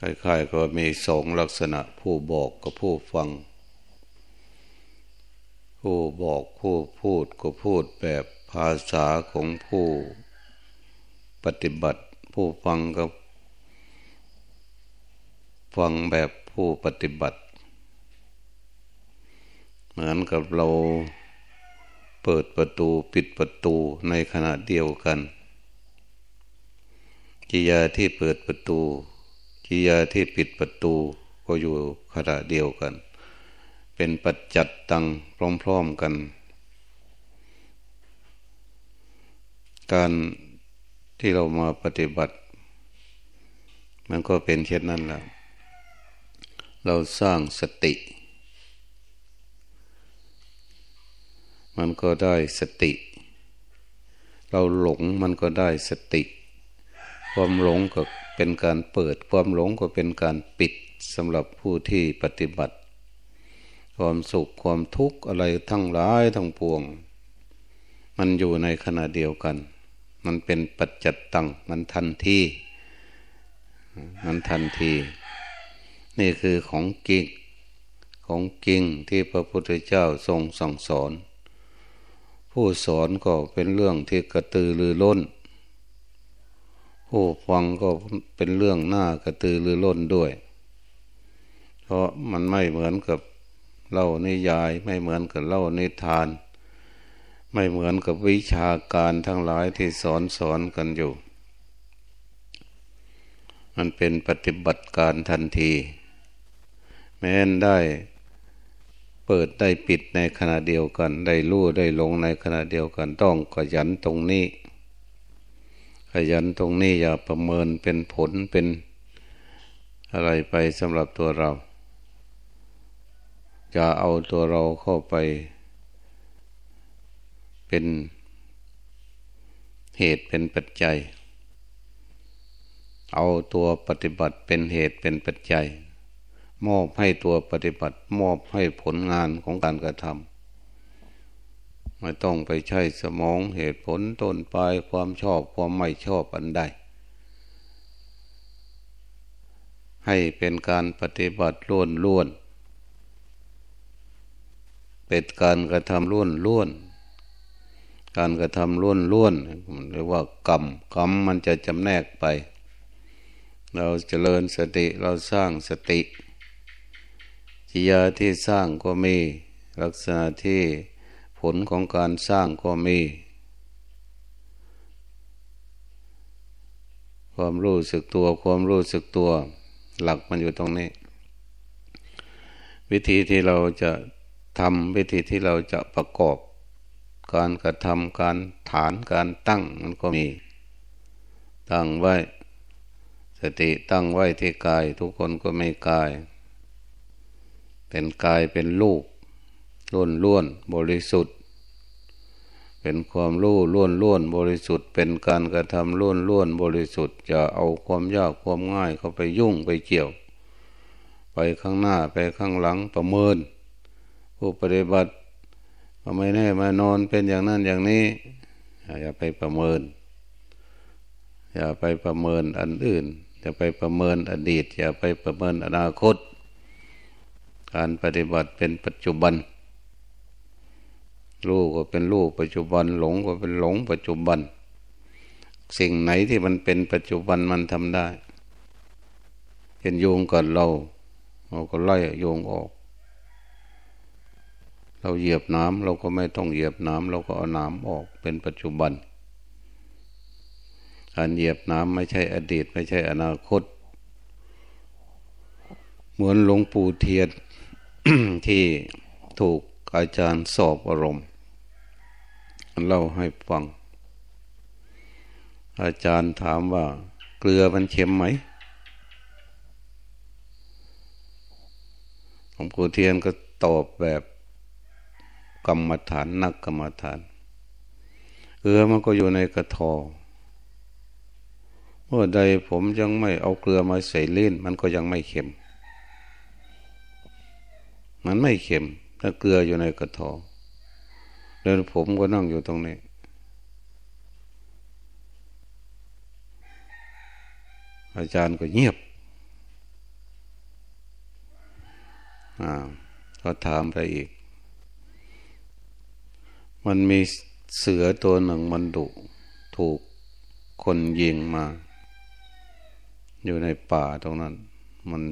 คล้ายๆก็มีสองลักษณะผู้บอกกับผู้ฟัง ผู้บอกผู้พูดก็พูดแบบภาษาของผู้ปฏิบัติ ผู้ฟังก็ฟังแบบผู้ปฏิบัติ เหมือนกับเราเปิดประตูปิดประตูในขณะเดียวกันกิยาที่เปิดประตู กิยาที่ปิดประตูก็อยู่ขณะเดียวกัน เป็นปัจจัดตังพร้อมๆกัน การที่เรามาปฏิบัติ มันก็เป็นเช่นนั้นแหละเราสร้างสติ มันก็ได้สติ เราหลงมันก็ได้สติ ความหลงก็ เป็นการเปิดความหลงก็เป็นการปิดสำหรับผู้ที่ปฏิบัติ ความสุขความทุกข์อะไรทั้งหลายทั้งปวง มันอยู่ในขณะเดียวกัน มันเป็นปัจจัตตังมันทันทีมันทันที นี่คือของจริงของจริงที่พระพุทธเจ้าทรงสั่งสอน ผู้สอนก็เป็นเรื่องที่กระตือรือร้น ผู้ฟังก็เป็นเรื่องหน้ากระตือรือร้นด้วย เพราะมันไม่เหมือนกับเล่านิยาย ไม่เหมือนกับเล่านิทาน ไม่เหมือนกับวิชาการทั้งหลายที่สอนสอนกันอยู่ มันเป็นปฏิบัติการทันที แม้นได้เปิดได้ปิดในขณะเดียวกัน ได้รู้ได้ลงในขณะเดียวกันต้องขยันตรงนี้ ยันตรงนี้อย่าประเมินเป็นผลเป็นอะไรไปสำหรับตัวเราจะเอาตัวเราเข้าไป เป็นเหตุเป็นปัจจัย เอาตัวปฏิบัติเป็นเหตุเป็นปัจจัย มอบให้ตัวปฏิบัติ มอบให้ผลงานของการกระทำ ไม่ต้องไปใช้สมองเหตุผลต้นปลายความชอบความไม่ชอบอันใด ให้เป็นการปฏิบัติล้วนล้วน เป็นการกระทำล้วนล้วน การกระทำล้วนล้วนเรียกว่ากรรมกรรมมันจะจำแนกไป เราเจริญสติเราสร้างสติกิยาที่สร้างก็มีลักษณะที่ ผลของการสร้างก็มี ความรู้สึกตัวความรู้สึกตัว หลักมันอยู่ตรงนี้ วิธีที่เราจะทำวิธีที่เราจะประกอบการกระทำการฐานการตั้งมันก็มี ตั้งไว้ สติตั้งไว้ที่กาย ทุกคนก็ไม่กาย เป็นกายเป็นลูก ล้วนล้วนบริสุทธิ์ เป็นความรู้ล้วนล้วนบริสุทธิ์ เป็นการกระทำล้วนล้วนบริสุทธิ์จะเอาความยากความง่ายเข้าไปยุ่งไปเกี่ยว ไปข้างหน้าไปข้างหลังประเมิน ผู้ปฏิบัติทำไม่แน่มานอนเป็นอย่างนั้นอย่างนี้ อย่าไปประเมิน อย่าไปประเมินอันอื่น อย่าไปประเมินอดีต อย่าไปประเมินอนาคต การปฏิบัติเป็นปัจจุบัน รู้ก็เป็นรู้ปัจจุบัน หลงก็เป็นหลงปัจจุบัน สิ่งไหนที่มันเป็นปัจจุบันมันทำได้เห็นโยงกับเราเราก็ไล่โยงออก เราเหยียบน้ำเราก็ไม่ต้องเหยียบน้ำเราก็เอาน้ำออกเป็นปัจจุบันการเหยียบน้ำไม่ใช่อดีต ไม่ใช่อนาคต เหมือนหลวงปู่เทียนที่ถูก อาจารย์สอบอารมณ์เล่าให้ฟัง อาจารย์ถามว่า เกลือมันเค็มไหมหลวงปู่เทียนก็ตอบแบบกรรมฐานนักกรรมฐานเกลือมันก็อยู่ในกระทอเมื่อใดผมยังไม่เอาเกลือมาใส่ลิ้นมันก็ยังไม่เค็ม มันไม่เค็ม ถ้าเกลืออยู่ในกระทอแล้วผมก็นั่งอยู่ตรงนี้อาจารย์ก็เงียบอ่าก็ถามไปอีก มันมีเสือตัวหนึ่งมันดุถูกคนยิงมา อยู่ในป่าตรงนั้น มัน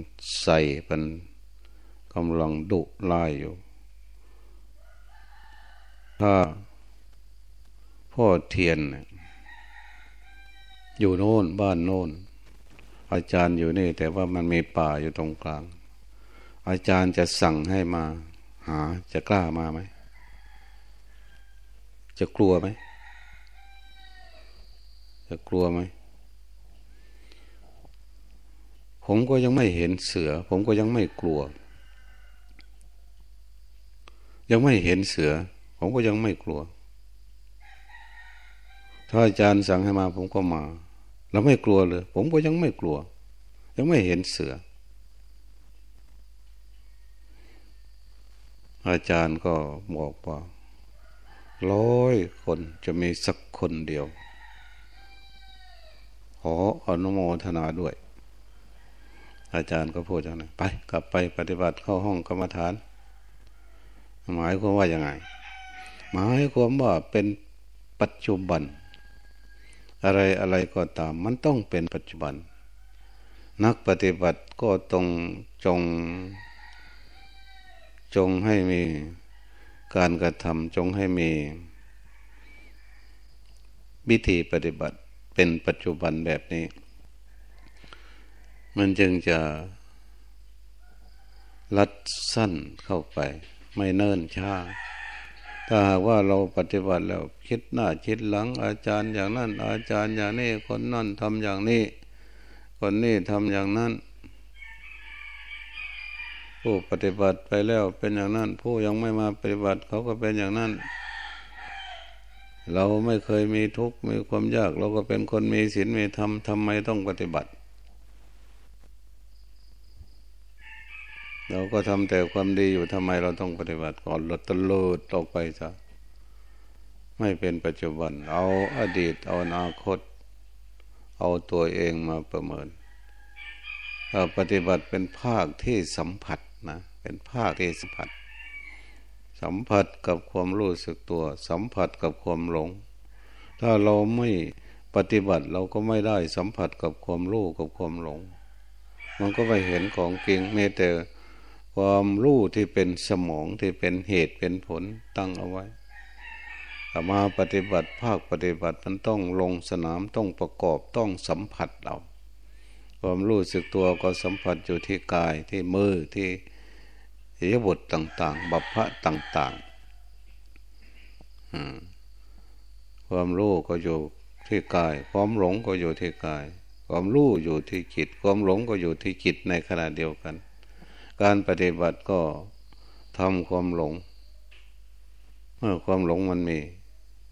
ใส่เป็นกำลังดุไล่อยู่ ถ้าพ่อเทียน อยู่โน่นบ้านโน่น อาจารย์อยู่นี่ แต่ว่ามันมีป่าอยู่ตรงกลาง อาจารย์จะสั่งให้มา หาจะกล้ามาไหม จะกลัวไหม จะกลัวไหม ผมก็ยังไม่เห็นเสือ ผมก็ยังไม่กลัว ยังไม่เห็นเสือ ผมก็ยังไม่กลัว ถ้าอาจารย์สั่งให้มาผมก็มา แล้วไม่กลัวเลย ผมก็ยังไม่กลัว ยังไม่เห็นเสือ อาจารย์ก็บอกว่าร้อยคนจะมีสักคนเดียว ขออนุโมทนาด้วย อาจารย์ก็พูดอย่างนั้นไป กลับไปปฏิบัติเข้าห้องกรรมฐาน หมายความว่าอยังไง หมายความว่าเป็นปัจจุบัน อะไรอะไรก็ตาม มันต้องเป็นปัจจุบัน นักปฏิบัติก็ต้องจง จงให้มีการกระทำจงให้มีวิธีปฏิบัติเป็นปัจจุบันแบบนี้ มันจึงจะลัดสั้นเข้าไป ไม่เนิ่นช้า ถ้าหากว่าเราปฏิบัติแล้วคิดหน้าคิดหลังอาจารย์อย่างนั้น อาจารย์อย่างนี้คนนั่นทำอย่างนี้ คนนี้ทำอย่างนั้น ผู้ปฏิบัติไปแล้วเป็นอย่างนั้น ผู้ยังไม่มาปฏิบัติเขาก็เป็นอย่างนั้น เราไม่เคยมีทุกข์มีความยาก เราก็เป็นคนมีศีลมีธรรมทำไมต้องปฏิบัติ เราก็ทำแต่ความดีอยู่ทำไมเราต้องปฏิบัติก่อนหลดตะลุดออกไปซะไม่เป็นปัจจุบัน เอาอดีต เอาอนาคต เอาตัวเองมาประเมินเราปฏิบัติเป็นภาคที่สัมผัสนะเป็นภาคที่สัมผัส สัมผัสกับความรู้สึกตัว สัมผัสกับความหลง ถ้าเราไม่ปฏิบัติเราก็ไม่ได้สัมผัสกับความรู้กับความหลง มันก็ไม่เห็นของจริงแม้แต่ ความรู้ที่เป็นสมองที่เป็นเหตุเป็นผลตั้งเอาไว้มาปฏิบัติภาคปฏิบัติมันต้องลงสนามต้องประกอบต้องสัมผัสเราความรู้สึกตัวก็สัมผัสอยู่ที่กายที่มือที่อิยบทต่าง ๆ บัพพะต่างๆความรู้ก็อยู่ที่กาย ความหลงก็อยู่ที่กาย ความรู้อยู่ที่จิต ความหลงก็อยู่ที่จิตในขณะเดียวกัน การปฏิบัติก็ทำความหลง เมื่อความหลงมันมี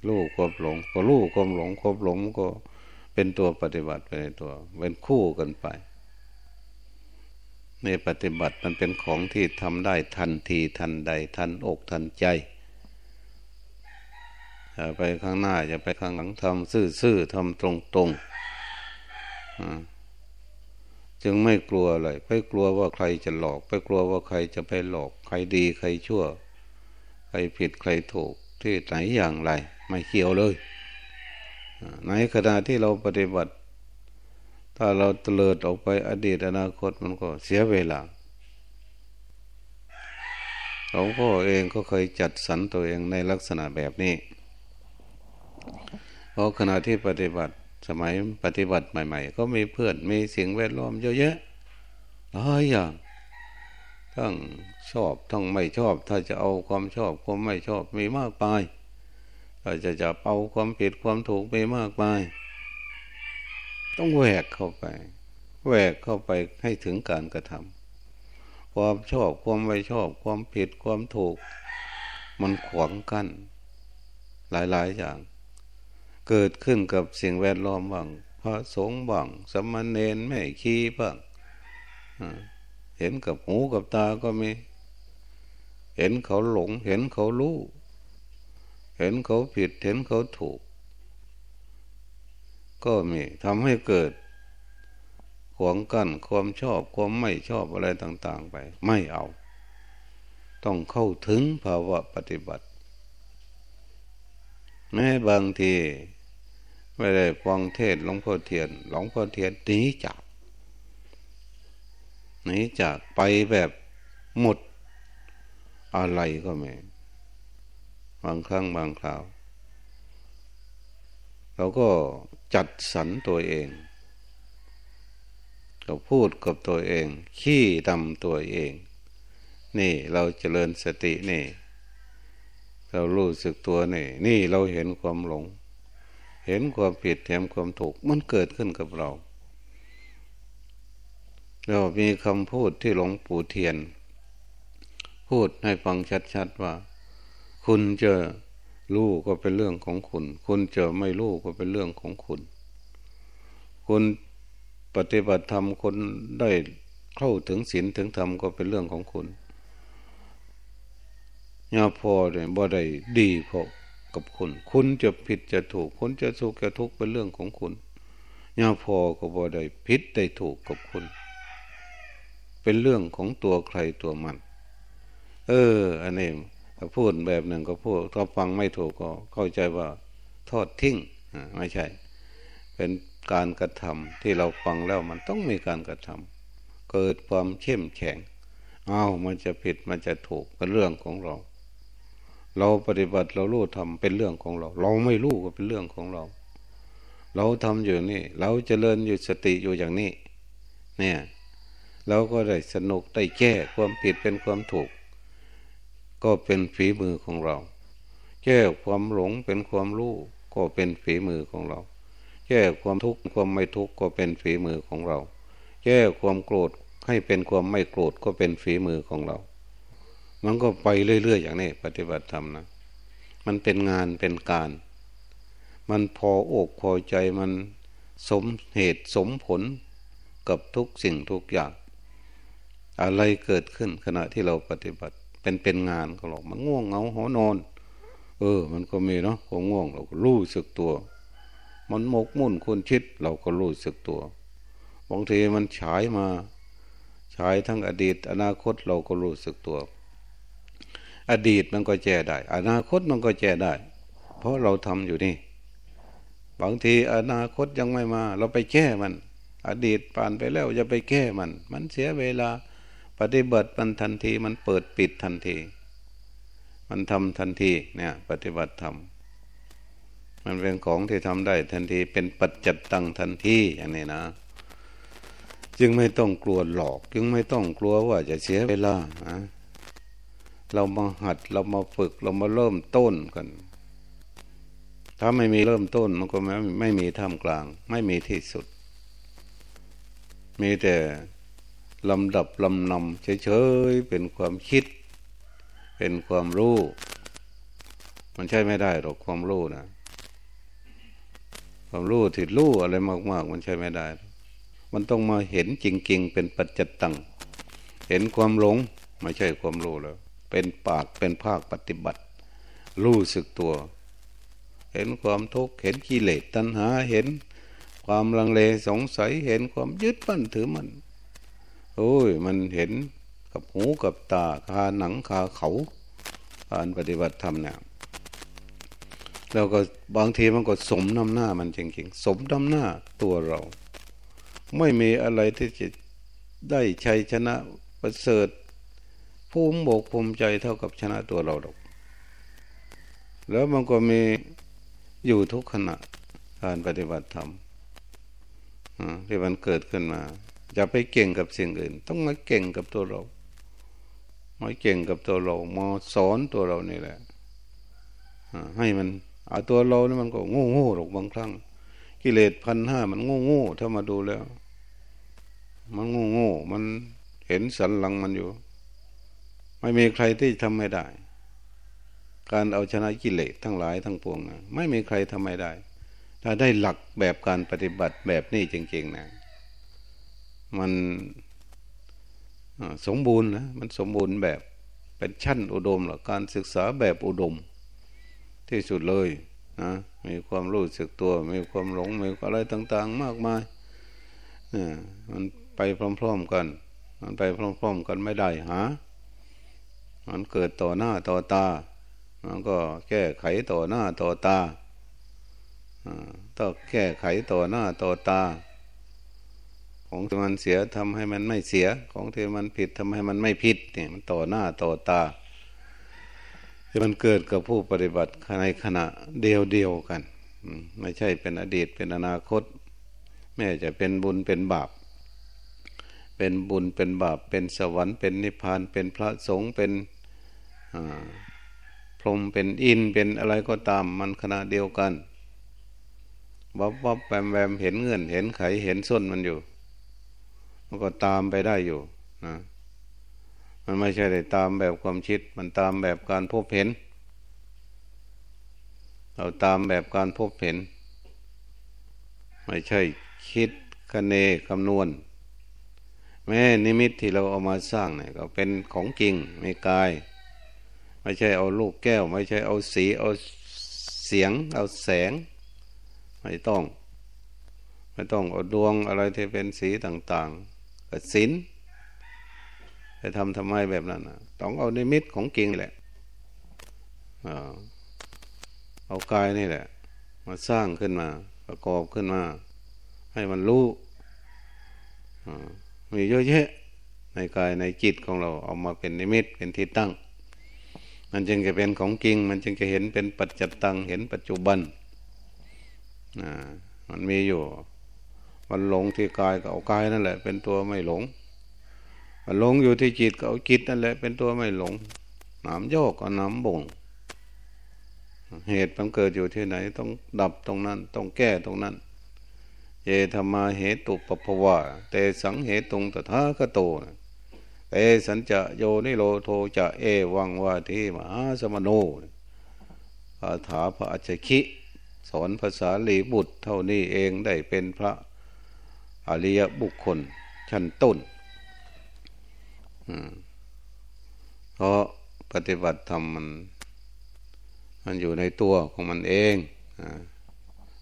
รู้ความหลง ก็รู้ความหลงความหลงก็เป็นตัวปฏิบัติไปในตัว เป็นคู่กันไปในปฏิบัติมันเป็นของที่ทำได้ทันทีทันใด ทันอกทันใจอย่าไปข้างหน้าอย่าไปข้างหลังทำซื่อๆทำตรงๆ จึงไม่กลัวอะไรไม่กลัวว่าใครจะหลอกไม่กลัวว่าใครจะไปหลอก ใครดีใครชั่ว ใครผิดใครถูกที่ไหนอย่างไร ไม่เกี่ยวเลย ในขณะที่เราปฏิบัติ ถ้าเราเตลิดออกไปอดีตอนาคตมันก็เสียเวลาหลวงพ่อเองก็เคยจัดสรรตัวเองในลักษณะแบบนี้เพราะขณะที่ปฏิบัติ สมัยปฏิบัติใหม่ ๆ ก็มีเพื่อนมีสิ่งแวดล้อมเยอะแยะหลายอย่างทั้งชอบทั้งไม่ชอบ ถ้าจะเอาความชอบความไม่ชอบมีมากมายถ้าจะจับเอาความผิดความถูกมีมากมายต้องแหวกเข้าไปแหวกเข้าไปให้ถึงการกระทำความชอบความไม่ชอบ ความผิดความถูก มันขวางกัน้นหลายๆอย่าง เกิดขึ้นกับสิ่งแวดล้อมบ้างพระสงฆ์บ้างสมณเณรแม่ขี้บ้างเห็นกับหูกับตาก็มี เห็นเขาหลง เห็นเขารู้ เห็นเขาผิด เห็นเขาถูก ก็มีทำให้เกิดขวางกั้นความชอบความไม่ชอบอะไรต่าง ๆ ไป ไม่เอา ต้องเข้าถึงภาวะปฏิบัติแม้บางที ไม่ได้ฟังเทศหลวงพ่อเทียนหลวงพ่อเทียนหนีจากหนีจากไปแบบหมดอะไรก็ไม่บางครั้งบางคราว เราก็จัดสรรตัวเองก็พูดกับตัวเอง ขี้ดำตัวเอง นี่เราเจริญสตินี่ เรารู้สึกตัวนี่ นี่เราเห็นความหลง เห็นความผิดเห็นความถูกมันเกิดขึ้นกับเรา เรามีคำพูดที่หลวงปู่เทียน พูดให้ฟังชัดๆว่า คุณเจะรู้ก็เป็นเรื่องของคุณ คุณเจะไม่รู้ก็เป็นเรื่องของคุณ คุณปฏิบัติธรรมคนได้เข้าถึงศีลถึงธรรมก็เป็นเรื่องของคุณยาพอเนี่ยบ่ได้ดีพอ กับคุณ คุณจะผิดจะถูก คุณจะสุขจะทุกข์เป็นเรื่องของคุณยาพอก็บ่ได้ผิดได้ถูกกับคุณ เป็นเรื่องของตัวใครตัวมัน เออ อันนี้ถ้าพูดแบบหนึ่งก็พูดถ้าฟังไม่ถูกก็เข้าใจว่าทอดทิ้งไม่ใช่ เป็นการกระทำที่เราฟังแล้วมันต้องมีการกระทำเกิดความเข้มแข็ง เอ้ามันจะผิดมันจะถูกเป็นเรื่องของเรา เราปฏิบัติเรารู้ทำเป็นเรื่องของเรา เราไม่รู้ก็เป็นเรื่องของเรา เราทำอยู่นี่ เราจเจริญอยู่สติอยู่อย่างนี้ เนี่ย เราก็ได้สนุกได้แก้ความผิดเป็นความถูก ก็เป็นฝีมือของเรา แก้ความหลงเป็นความรู้ก็เป็นฝีมือของเรา แก้ความทุกข์ความไม่ทุกข์ก็เป็นฝีมือของเรา แก้ความโกรธให้เป็นความไม่โกรธก็เป็นฝีมือของเรา มันก็ไปเรื่อยๆอย่างนี้ ปฏิบัติธรรมนะมันเป็นงานเป็นการ มันพออกพอใจมันสมเหตุสมผลกับทุกสิ่งทุกอย่าง อะไรเกิดขึ้นขณะที่เราปฏิบัติเป็นเป็นงานของเรามันง่วงเหงาหอนอน เออ มันก็มีเนาะความง่วงเราก็รู้สึกตัว มันหมกมุ่นคุณชิดเราก็รู้สึกตัวบางทีมันฉายมา ฉายทั้งอดีต อนาคตเราก็รู้สึกตัว อดีตมันก็แก้ได้ อนาคตมันก็แก้ได้ เพราะเราทำอยู่นี่ บางทีอนาคตยังไม่มา เราไปแก้มัน อดีตผ่านไปแล้วจะไปแก้มัน มันเสียเวลา ปฏิบัติมันทันทีมันเปิดปิดทันที มันทำทันทีเนี่ย ปฏิบัติธรรมมันเป็นของที่ทำได้ทันทีเป็นปัจจัตตังทันทีอย่างนี้นะจึงไม่ต้องกลัวหลอก จึงไม่ต้องกลัวว่าจะเสียเวลานะ เรามาหัดเรามาฝึกเรามาเริ่มต้นกัน ถ้าไม่มีเริ่มต้นมันก็ไม่ไม่มีท่ามกลาง ไม่มีที่สุด มีแต่ลำดับลำนำเฉยๆเป็นความคิด เป็นความรู้ มันใช่ไม่ได้หรอกความรู้นะความรู้ถิดรู้อะไรมากๆ มันใช่ไม่ได้ มันต้องมาเห็นจริงๆ เป็นปัจจิตัง เห็นความหลง ไม่ใช่ความรู้แล้ว เป็นปากเป็นภาคปฏิบัติ รู้สึกตัว เห็นความทุกข์เห็นกิเลสตัณหาเห็นความลังเลสงสัยเห็นความยึดมั่นถือมันโอ้ยมันเห็นกับหูกับตาคาหนังคาเขาการปฏิบัติธรรมเนี่ยเราก็บางทีมันก็สมน้ำหน้ามันจริงๆ สมน้ำหน้าตัวเรา ไม่มีอะไรที่จะได้ชัยชนะประเสริฐ ภูมิบกภูมิใจเท่ากับชนะตัวเราหรอก แล้วมันก็มีอยู่ทุกขณะการปฏิบัติธรรมที่มันเกิดขึ้นมาอย่าไปเก่งกับสิ่งอื่น ต้องมาเก่งกับตัวเรามาเก่งกับตัวเรามาสอนตัวเรานี่แหละให้มันอาตัวเรานี่มันก็โง่โง่หรอกบางครั้ง กิเลสพันห้ามันโง่โง่ถ้ามาดูแล้ว มันโง่โง่มันเห็นสันหลังมันอยู่ ไม่มีใครที่ทำไม่ได้ การเอาชนะกิเลสทั้งหลายทั้งปวงนะไม่มีใครทำไม่ได้ ถ้าได้หลักแบบการปฏิบัติแบบนี้จริงๆนะ มันสมบูรณ์นะมันสมบูรณ์แบบเป็นชั้นอุดมหรอการศึกษาแบบอุดม ที่สุดเลยนะมีความรู้สึกตัว มีความหลงมีอะไรต่าง ๆ มากมายเนี่ยมันไปพร้อม ๆ กัน มันไปพร้อม ๆ กันไม่ได้หา มันเกิดต่อหน้าต่อตา มันก็แก้ไขต่อหน้าต่อตาต้องแก้ไขต่อหน้าต่อตา ของที่มันเสียทำให้มันไม่เสีย ของที่มันผิดทำให้มันไม่ผิดเนี่ยมันต่อหน้าต่อตาที่มันเกิดกับผู้ปฏิบัติในขณะเดียวเดียวกันไม่ใช่เป็นอดีตเป็นอนาคต แม้จะเป็นบุญเป็นบาป เป็นบุญเป็นบาป เป็นสวรรค์เป็นนิพพานเป็นพระสงฆ์เป็น พรมเป็นอินเป็นอะไรก็ตามมันขณะเดียวกันวับวับแวมแวมเห็นเงื่อนเห็นไขเห็นส้นมันอยู่ มันก็ตามไปได้อยู่นะมันไม่ใช่ได้ตามแบบความคิด มันตามแบบการพบเห็น เราตามแบบการพบเห็น ไม่ใช่คิดคะเนคำนวณ แม้นิมิตที่เราเอามาสร้างเนี่ยก็เป็นของจริงไม่กาย ไม่ใช่เอาลูกแก้ว ไม่ใช่เอาสีเอาเสียง เอาแสง ไม่ต้อง ไม่ต้องเอาดวงอะไรที่เป็นสีต่างๆกับศิลจะทำทำไมแบบนั้นต้องเอาในมิตของจริงแหละเอากายนี่แหละ มาสร้างขึ้นมา ประกอบขึ้นมา ให้มันรู้มีเยอะแยะในกายในจิตของเราเอามาเป็นนิมิตเป็นที่ตั้ง มันจึงจะเป็นของจริง มันจึงจะเห็นเป็นปัจจตังเห็นปัจจุบันมันมีอยู่ มันหลงที่กายก็เอากายนั่นแหละ เป็นตัวไม่หลง มันหลงอยู่ที่จิตก็เอาจิตนั่นแหละ เป็นตัวไม่หลงน้ำโยกก็น้ำบ่ง เหตุมันเกิดอยู่ที่ไหน ต้องดับตรงนั้น ต้องแก้ตรงนั้น เยธรรมาเหตุปปภวะเตสังเหตุตรงตถาคโต เตสัญจะโยนิโรโทจะเอวังวาทีมหาสมโนคาถาพระอัจฉริสอนภาษาลีบุตรเท่านี้เองได้เป็นพระอริยบุคคลชั้นต้นเพราะปฏิบัติธรรมมัน มันอยู่ในตัวของมันเอง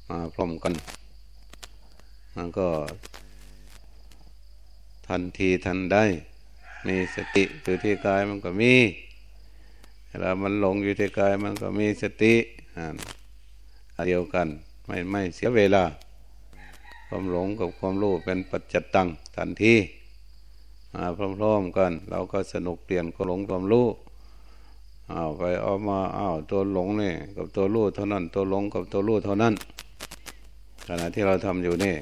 มาพร้อมกัน มันก็ทันทีทันได้ มีสติอยู่ที่กายมันก็มีเวลามันหลงอยู่ที่กายมันก็มีสติอ่าเดียวกัน ไม่ไม่เสียเวลา ความหลงกับความรู้เป็นปัจจัตตังทันทีมาพร้อมๆกัน เราก็สนุกเปลี่ยนความหลงความรู้เอาไปเอามาเอาตัวหลงนี่กับตัวรู้เท่านั้น ตัวหลงกับตัวรู้เท่านั้นขณะที่เราทำอยู่นี่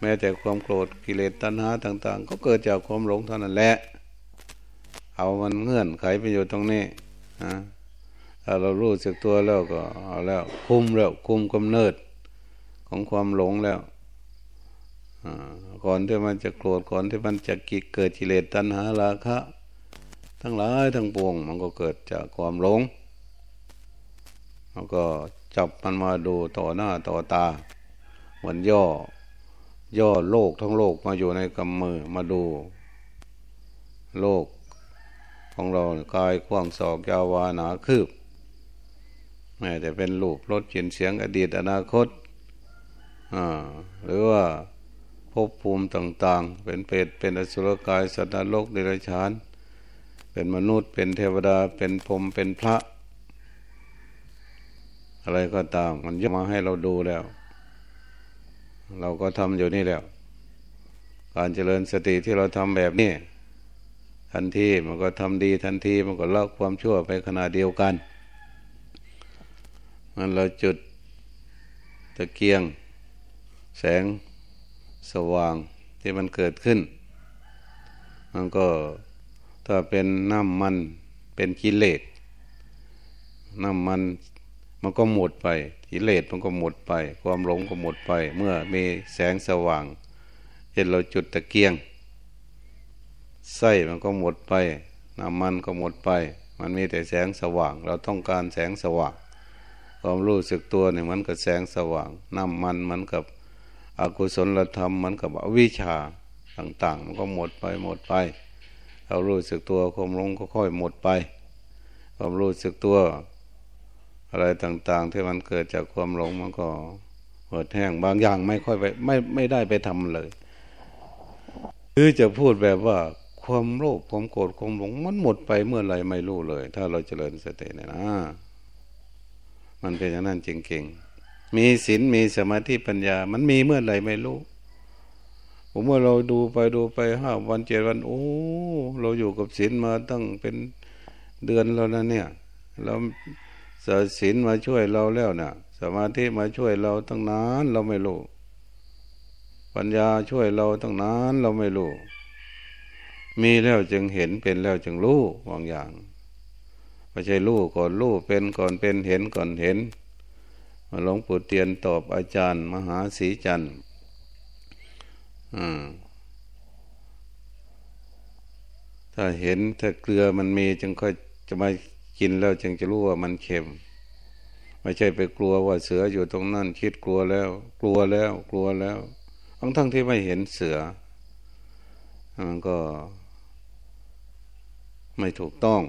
แม้แต่ความโกรธกิเลสตัณหาต่าง ๆ ก็เกิดจากความหลงเท่านั้นแหละเอามันเงื่อนไขไปอยู่ตรงนี้นะถ้าเรารู้สึกตัวแล้วก็เอาแล้วคุมแล้วคุมกำเนิดของความหลงแล้วก่อนที่มันจะโกรธก่อนที่มันจะกิเกิดกิเลสตัณหาราคะ ทั้งหลายทั้งปวงมันก็เกิดจากความหลงแล้วก็จับมันมาดูต่อหน้าต่อตาเหมือนย่อ ย่อโลกทั้งโลกมาอยู่ในกำมือมาดู โลกของเรากายกว้างศอกยาววานาคืบแม้แต่เป็นรูปรสกลิ่นเสียงอดีตอนาคตหรือว่าภพภูมิต่างๆ เป็นเปรตเป็นอสุรกายสัตว์นรกเดรัจฉาน เป็นมนุษย์เป็นเทวดาเป็นพรหมเป็นพระ อะไรก็ตามมันยกมาให้เราดูแล้ว เราก็ทำอยู่นี่แล้วการเจริญสติที่เราทำแบบนี้ทันทีมันก็ทำดีทันทีมันก็ละความชั่วไปขณะเดียวกัน มันเราจุดตะเกียง แสงสว่างที่มันเกิดขึ้น มันก็ถ้าเป็นน้ำมันเป็นกิเลสน้ำมันมันก็หมดไป กิเลสมันก็หมดไป ความหลงก็หมดไป เมื่อมีแสงสว่างเห็นเราจุดตะเกียงไส้มันก็หมดไปน้ำมันก็หมดไป มันมีแต่แสงสว่าง เราต้องการแสงสว่างความรู้สึกตัวเนี่ยมันกับแสงสว่างน้ำมันมันกับอกุศลธรรมมันกับอวิชชาต่าง ๆ มันก็หมดไปหมดไป เรารู้สึกตัวความหลงก็ค่อยหมดไป ความรู้สึกตัว อะไรต่างๆ ที่มันเกิดจากความหลงมันก็หมดแห้งบางอย่างไม่ค่อยไปไม่ไม่ได้ไปทำเลยหรือจะพูดแบบว่าความโลภความโกรธความหลงมันหมดไปเมื่อไรไม่รู้เลย ถ้าเราเจริญสติเนี่ยนะ มันเป็นอย่างนั้นจริงๆ มีศีลมีสมาธิปัญญา มันมีเมื่อไรไม่รู้ผมว่าเราดูไปดูไปห้าวันเจ็ดวัน โอ้ เราอยู่กับศีลมาตั้งเป็นเดือนแล้วนะเนี่ยเราศีลมาช่วยเราแล้วเนี่ยสมาธิมาช่วยเราตั้งนานเราไม่รู้ ปัญญาช่วยเราตั้งนานเราไม่รู้ มีแล้วจึงเห็นเป็นแล้วจึงรู้บางอย่างไม่ใช่รู้ก่อนรู้เป็นก่อนเป็นเห็นก่อนเห็นมาหลวงปู่เตียนตอบอาจารย์ มหาศรีจันทร์ถ้าเห็นถ้าเกลือมันมีจึงค่อยจะมา กินแล้วจึงจะรู้ว่ามันเค็ม ไม่ใช่ไปกลัวว่าเสืออยู่ตรงนั้นคิดกลัวแล้ว กลัวแล้วกลัวแล้ว ทั้งทั้งที่ไม่เห็นเสือมันก็ไม่ถูกต้อง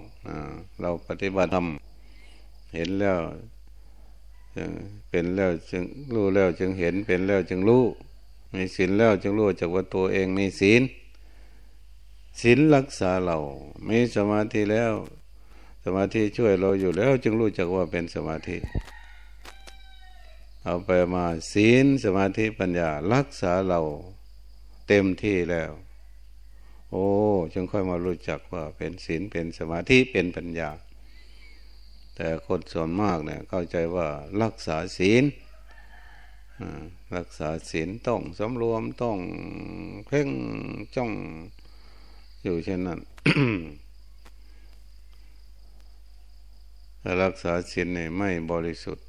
เราปฏิบัติธรรมเห็นแล้วเป็นแล้วจึงรู้แล้วจึงเห็นเป็นแล้วจึงรู้มีศีลแล้วจึงรู้จากว่าตัวเองมีศีลศีลรักษาเรา มีสมาธิแล้ว สมาธิช่วยเราอยู่แล้วจึงรู้จักว่าเป็นสมาธิ เอาไปมาศีลสมาธิปัญญารักษาเราเต็มที่แล้ว โอ้จึงค่อยมารู้จักว่าเป็นศีลเป็นสมาธิเป็นปัญญา แต่คนส่วนมากเนี่ยเข้าใจว่ารักษาศีลรักษาศีลต้องสำรวมต้องเพ่งจ้องอยู่เช่นนั้น รักษาศีลเนี่ยไม่บริสุทธิ์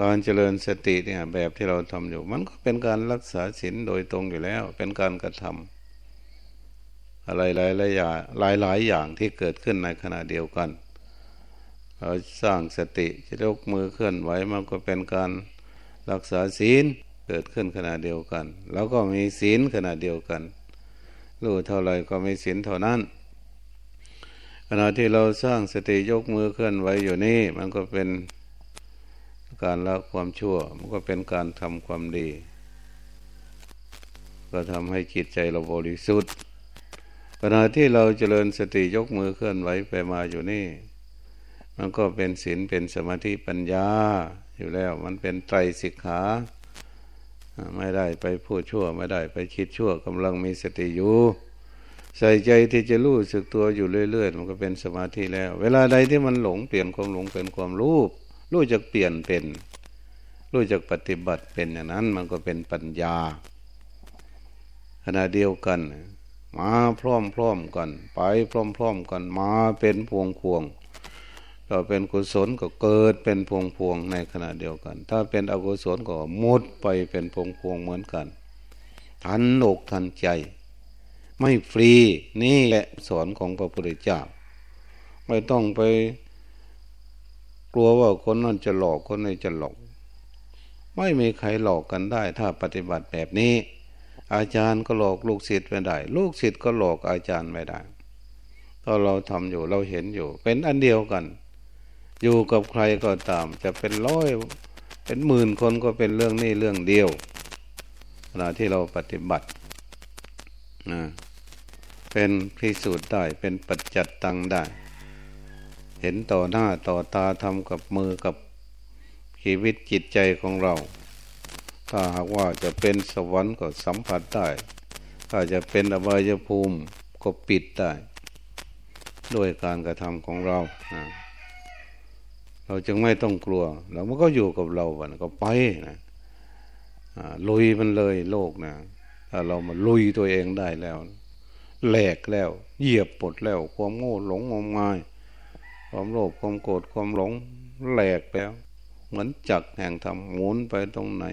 การเจริญสติเนี่ยแบบที่เราทำอยู่ มันก็เป็นการรักษาศีลโดยตรงอยู่แล้ว เป็นการกระทำอะไรหลายหลายอย่างหลายหลายอย่างที่เกิดขึ้นในขณะเดียวกัน เราสร้างสติจะยกมือเคลื่อนไหวมันก็เป็นการรักษาศีลเกิดขึ้นขณะเดียวกัน แล้วก็มีศีลขณะเดียวกันรู้เท่าไรก็มีศีลเท่านั้น ณะที่เราสร้างสติยกมือเคลื่อนไหวอยู่นี่ มันก็เป็นการละความชั่ว มันก็เป็นการทำความดี ก็ทำให้จิตใจเราบริสุทธิ์ขณะที่เราเจริญสติยกมือเคลื่อนไหวไปมาอยู่นี่ มันก็เป็นศีลเป็นสมาธิปัญญาอยู่แล้ว มันเป็นไตรสิกขาไม่ได้ไปพูดชั่ว ไม่ได้ไปคิดชั่วกำลังมีสติอยู่ ใส่ใจที่จะรู้สึกตัวอยู่เรื่อย ๆ มันก็เป็นสมาธิแล้ว เวลาใดที่มันหลงเปลี่ยนความหลงเป็นความรู้รู้จักเปลี่ยนเป็น รู้จักปฏิบัติเป็นอย่างนั้น มันก็เป็นปัญญาขณะเดียวกัน มาพร้อมๆกัน ไปพร้อมๆกันมาเป็นพวงควงถ้าเป็นกุศลก็เกิดเป็นพวงพวงในขณะเดียวกัน ถ้าเป็นอกุศลก็หมดไปเป็นพวงพวงเหมือนกัน ทันโลกทันใจ ไม่ฟรีนี่แหละสอนของพระพุทธเจ้า ไม่ต้องไปกลัวว่าคนนั้นจะหลอกคนนี้จะหลอก ไม่มีใครหลอกกันได้ ถ้าปฏิบัติแบบนี้ อาจารย์ก็หลอกลูกศิษย์ไม่ได้ ลูกศิษย์ก็หลอกอาจารย์ไม่ได้ถ้าเราทำอยู่เราเห็นอยู่ เป็นอันเดียวกัน อยู่กับใครก็ตาม จะเป็นร้อยเป็นหมื่นคนก็เป็นเรื่องนี้เรื่องเดียวเวลาที่เราปฏิบัตินะ เป็นพิสูจน์ได้เป็นปัจจัดตังได้ เห็นต่อหน้าต่อตาทำกับมือกับชีวิตจิตใจของเรา ถ้าหากว่าจะเป็นสวรรค์ก็สัมผัสได้ถ้าจะเป็นอบายภูมิก็ปิดได้ ด้วยการกระทำของเรา เราจึงไม่ต้องกลัว เรามันก็อยู่กับเราวันก็ไปนะลุยมันเลยโลกนะถ้าเรามาลุยตัวเองได้แล้ว แหลกแล้ว เหยียบปดแล้ว ความโง่หลงงมงาย ความโลภความโกรธความหลงแหลกแล้ว เหมือนจักแห่งธรรมหมุนไปตรงไหน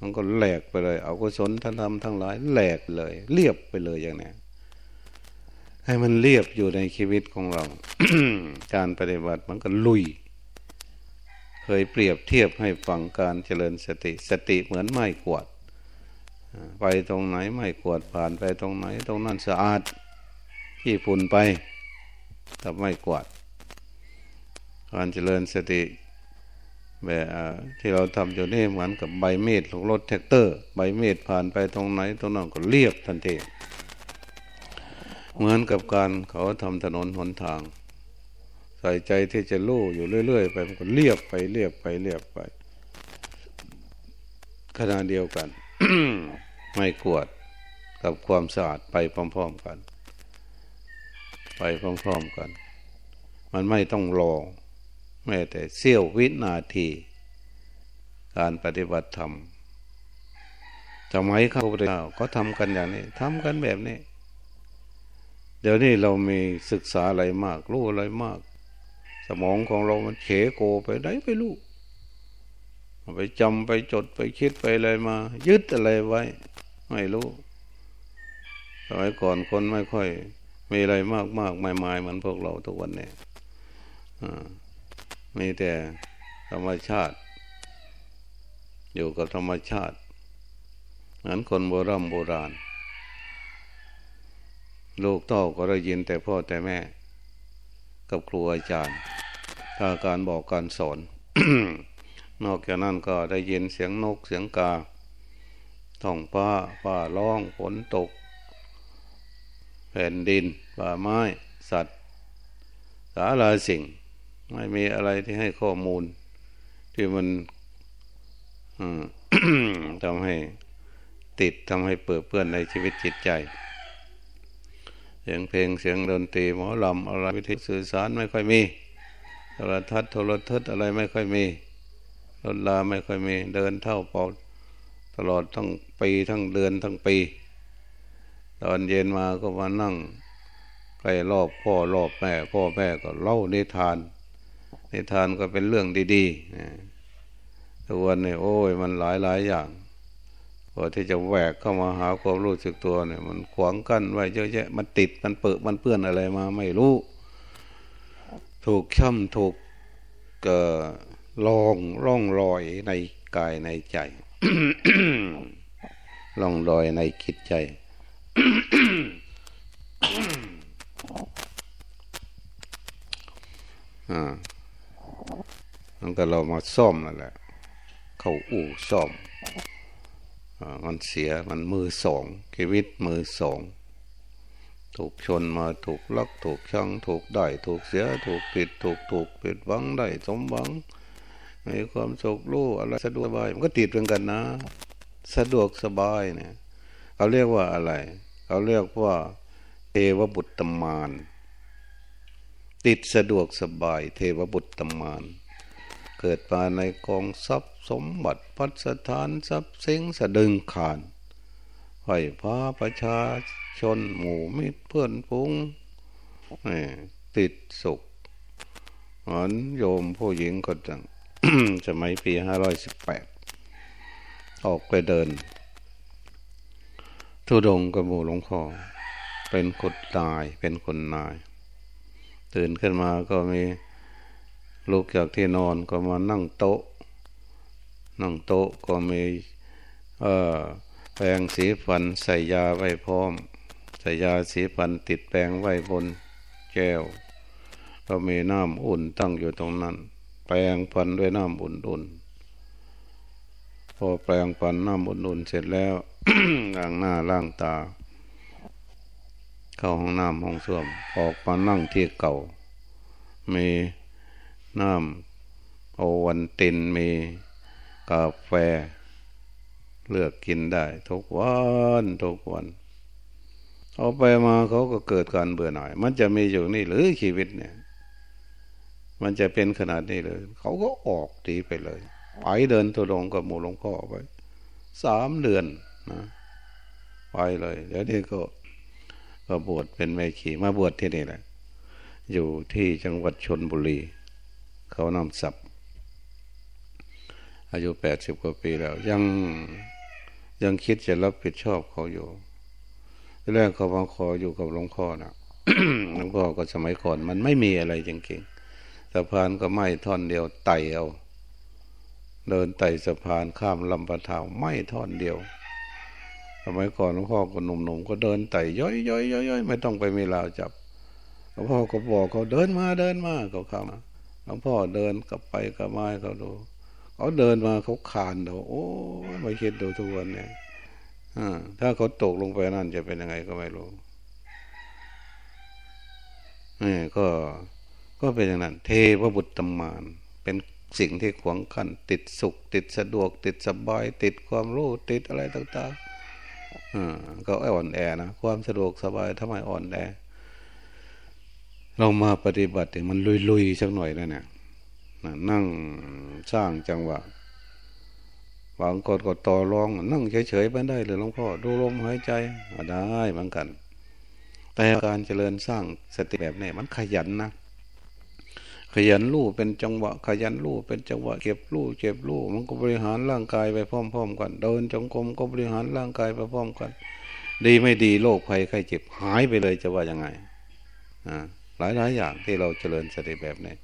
มันก็แหลกไปเลยเอากุศลท่านทำทั้งหลายแหลกเลย เรียบไปเลยอย่างนี้ให้มันเรียบอยู่ในชีวิตของเรา การปฏิบัติมันก็ลุย เคยเปรียบเทียบให้ฟังการเจริญสติ สติเหมือนไม้กวาด ไปตรงไหนไม้กวาดผ่านไปตรงไหน ตรงนั้นสะอาดที่ฝุ่นไปกับไม้กวาด การเจริญสติแบบที่เราทำอยู่นี่เหมือนกับใบเม็ดของรถแท็กเตอร์ ใบเม็ดผ่านไปตรงไหน ตรงนั้นก็เรียบทันทีเหมือนกับการเขาทำถนนหนทาง ใส่ใจที่จะลู่อยู่เรื่อย ๆ ไปมันก็เรียบไปเรียบไปเรียบไปขณะเดียวกัน ไม่กวดกับความสะอาดไปพร้อม ๆกัน ไปพร้อม ๆกัน มันไม่ต้องรอแม้แต่เสี้ยววินาที การปฏิบัติธรรมสมัยเข้าพระเจ้าก็ทำกันอย่างนี้ทำกันแบบนี้ เดี๋ยวนี้เรามีศึกษาอะไรมาก รู้อะไรมาก สมองของเรามันเขโกไปได้ไปรู้ ไปจำไปจดไปคิดไปอะไรมา ยึดอะไรไว้ ไม่รู้สมัยก่อนคนไม่ค่อย มีอะไรมากมากไม่ไม่เหมือนพวกเราทุกวันนี้มีแต่ธรรมชาติ อยู่กับธรรมชาติเหมือนคนโบราณโบราณ ลูกเต้าก็ได้ยินแต่พ่อแต่แม่ กับครูอาจารย์ถ้าการบอกการสอน นอกจากนั้นก็ได้ยินเสียงนกเสียงกาท้องฟ้าฟ้าร้องฝนตก แผ่นดินป่าไม้ สัตว์ สาราสิ่ง ไม่มีอะไรที่ให้ข้อมูล ที่มันทำให้ติดทำให้เปื้อเปื้อนในชีวิตจิตใจ เสียงเพลงเสียงดนตรีหมอลำอะไรวิธีสื่อสารไม่ค่อยมีโทรทัศน์โทรทัศน์อะไรไม่ค่อยมี รถลาไม่ค่อยมีเดินเท่าเป่าตลอดทั้งปีทั้งเดือนทั้งปี ตอนเย็นมาก็มานั่งใกล้รอบพ่อรอบแม่พ่อแม่ก็เล่านิทาน นิทานก็เป็นเรื่องดีๆทุกวันนี้โอ้ยมันหลายหลายอย่างพอที่จะแหวกเข้ามาหาความรู้สึกตัวเนี่ย มันขวางกั้นไว้เยอะแยะมันติดมันเปิดมันเปื้อนอะไรมาไม่รู้ ถูกช่ำถูกเกิ ลองร่องรอยในกายในใจร่องรอยในคิดใจ อ่ามันก็เรามาซ่อมนั่นแหละ เข้าอู่ซ่อมอมันเสียมันมือสองชีวิตมือสอง ถูกชนมาถูกลักถูกชังถูกได้ ถูกเสีย ถูกผิด ถูกถูกผิดหวังได้สมหวัง มีความสุขรู้อะไรสะดวกสบายมันก็ติดเป็นกันนะ สะดวกสบายเนี่ยเขาเรียกว่าอะไรเขาเรียกว่าเทวบุตรตมาน ติดสะดวกสบาย เทวบุตรตมาน เกิดมาในกองทรัพย์สมบัติพัสถานทรัพย์สิงสะดึงขานไหวพาประชาชนหมู่มิตรเพื่อนพุงติดสุขเหมือนโยมผู้หญิงก็จัง สมัยปีห้าร้อยสิบแปดออกไปเดิน ทุดงกับหมู่หลวงพ่อเป็นคนนายเป็นคนนาย ตื่นขึ้นมาก็มีลุกจากที่นอนก็มานั่งโต๊ะ นั่งโต๊ะก็มีเออแปรงสีฟันใส่ยาไว้พร้อม ใส่ยาสีฟันติดแปรงไว้บนแก้วก็มีน้ำอุ่นตั้งอยู่ตรงนั้น แปลงฟันด้วยน้ำอุ่นๆพอแปลงฟันน้ำอุ่นๆเสร็จแล้วล้างหน้าล้างตา เข้าห้องน้ำห้องส้วมออกมานั่งที่เก่า มีน้ำโอวันตินมีกาแฟ เลือกกินได้ ทุกวันทุกวัน เอาไปมาเขาก็เกิดการเบื่อหน่าย มันจะมีอยู่นี่หรือชีวิตเนี่ย มันจะเป็นขนาดนี้เลย เขาก็ออกตีไปเลยไปเดินตัวลงกับหมู่หลวงพ่อไปสามเดือนนะไปเลยแล้วนี่ก็ก็บวชเป็นแม่ขี่มาบวชที่นี่แหละ อยู่ที่จังหวัดชนบุรี เขานำศัพท์อายุแปดสิบกว่าปีแล้ว ยังยังคิดจะรับผิดชอบเขาอยู่แรกเขามาขออยู่กับหลวงพ่อนะหลวงพ่อก็สมัยก่อนมันไม่มีอะไรจริงๆะพานก็ไม่ท่อนเดียวไต่เอา เดินไต่สะพานข้ามลำปะทาวไม่ท่อนเดียวสมัยก่อนหลวงพ่อก็หนุ่มๆก็เดินไต่ย้อยย้อยย้อยย้อยไม่ต้องไปมีลาวจับหลวงพ่อก็บอกเขาเดินมาเดินมาเขาเข้ามาหลวงพ่อเดินกลับไปกลับมาเขาดูเขาเดินมาเขาคานเดาโอ้ไม่คิดดูทุกวันเนี่ยถ้าเขาตกลงไปนั่นจะเป็นยังไงก็ไม่รู้นี่ก็ ก็เป็นอย่างนั้น เทวบุตรตมาน เป็นสิ่งที่ขวางขันติดสุข ติดสะดวก ติดสบาย ติดความรู้ติดอะไรต่างๆอ่าก็อ่อนแอนะความสะดวกสบายทำไมอ่อนแอเรามาปฏิบัติมันลุยๆสักหน่อยนะเนี่ยนั่งสร้างจังหวะบางคนก็ต่อรองนั่งเฉยๆไม่ได้เลยหลวงพ่อดูลมหายใจได้เหมือนกัน แต่การเจริญสร้างสติแบบนี้มันขยันนะ ขยันรู้เป็นจังหวะ ขยันรู้เป็นจังหวะเก็บรู้เก็บรู้มันก็บริหารร่างกายไปพร้อม ๆ กัน เดินจงกรมก็บริหารร่างกายไปพร้อมกัน ดีไม่ดีโรคภัยไข้เจ็บหายไปเลยจะว่ายังไงอ่าหลายๆอย่างที่เราเจริญสติแบบนี้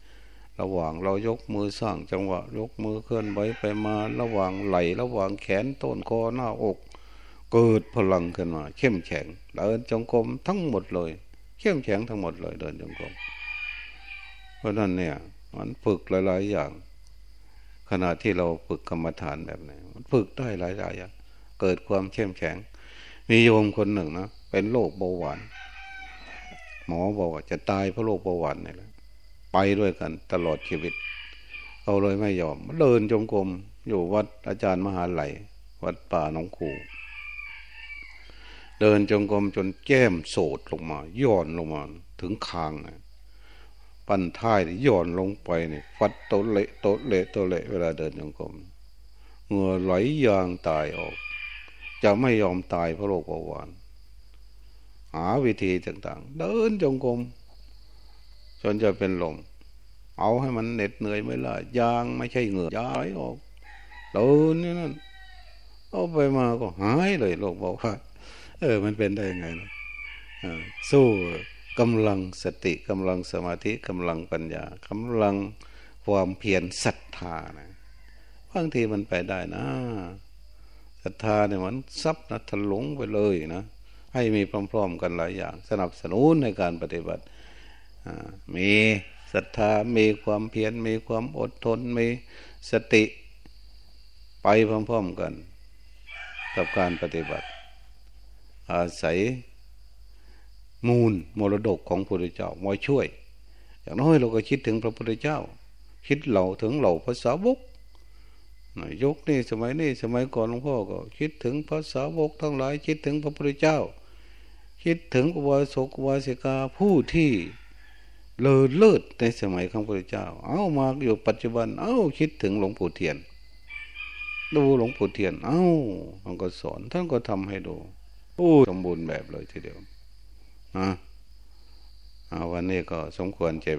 ระหว่างเรายกมือสร้างจังหวะ ยกมือเคลื่อนไหวไปมา ระหว่างไหล ระหว่างแขนต้นคอหน้าอก เกิดพลังขึ้นมา เข้มแข็งเดินจงกรมทั้งหมดเลย เข้มแข็งทั้งหมดเลยเดินจงกรม เพราะนั้นเนี่ย มันฝึกหลาย ๆ อย่าง ขณะที่เราฝึกกรรมฐานแบบนี้มันฝึกได้หลายๆอย่างเกิดความเข้มแข็ง มีโยมคนหนึ่งนะเป็นโรคเบาหวานหมอบอกว่าจะตายเพราะโรคเบาหวานนี่แหละไปด้วยกันตลอดชีวิต เอาเลยไม่ยอมเดินจงกรมอยู่วัดอาจารย์มหาไหลวัดป่าหนองคูเดินจงกรมจนแก้มโสดลงมา ย่อนลงมา ถึงคางนะ ปั้นท้ายย่อนลงไปนี่ฟัดโตเละโตเละโตเละเวลาเดินจงกรมเหงื่อไหลยางตายออก จะไม่ยอมตายเพราะโรคเบาหวาน หาวิธีต่างๆ เดินจงกรมจนจะเป็นลมเอาให้มันเหน็ดเหนื่อยไม่ละยางไม่ใช่เหงื่อยาไหลออกเดินนี่นั่นเอาไปมาก็หายเลยโรคเบาหวานเออ มันเป็นได้ยังไงนะสู้ กำลังสติกำลังสมาธิกำลังปัญญากำลังความเพียรศรัทธานะบางทีมันไปได้นะศรัทธาเนี่ยมันซับนะถลุงไปเลยนะให้มีพร้อมๆกันหลายอย่าง สนับสนุนในการปฏิบัติมีศรัทธามีความเพียรมีความอดทนมีสติไปพร้อมๆกัน กับการปฏิบัติ อาศัย มูลมรดกของพระพุทธเจ้ามาช่วย อย่างน้อยเราก็คิดถึงพระพุทธเจ้า คิดเหล่าถึงเหล่าภาษาวกยกนี่สมัยนี้สมัยก่อนหลวงพ่อก็ คิดถึงภาษาวกทั้งหลายคิดถึงพระพุทธเจ้า คิดถึงอุบาสกอุบาสิกาผู้ที่เลอเลิศในสมัยของพระพุทธเจ้า เอามาอยู่ปัจจุบัน เอาคิดถึงหลวงปู่เทียน ดูหลวงปู่เทียน เอาท่านก็สอนท่านก็ทำให้ดูโอ้สมบูรณ์แบบเลยทีเดียว นะวันนี้ก็สมควรเจ็บ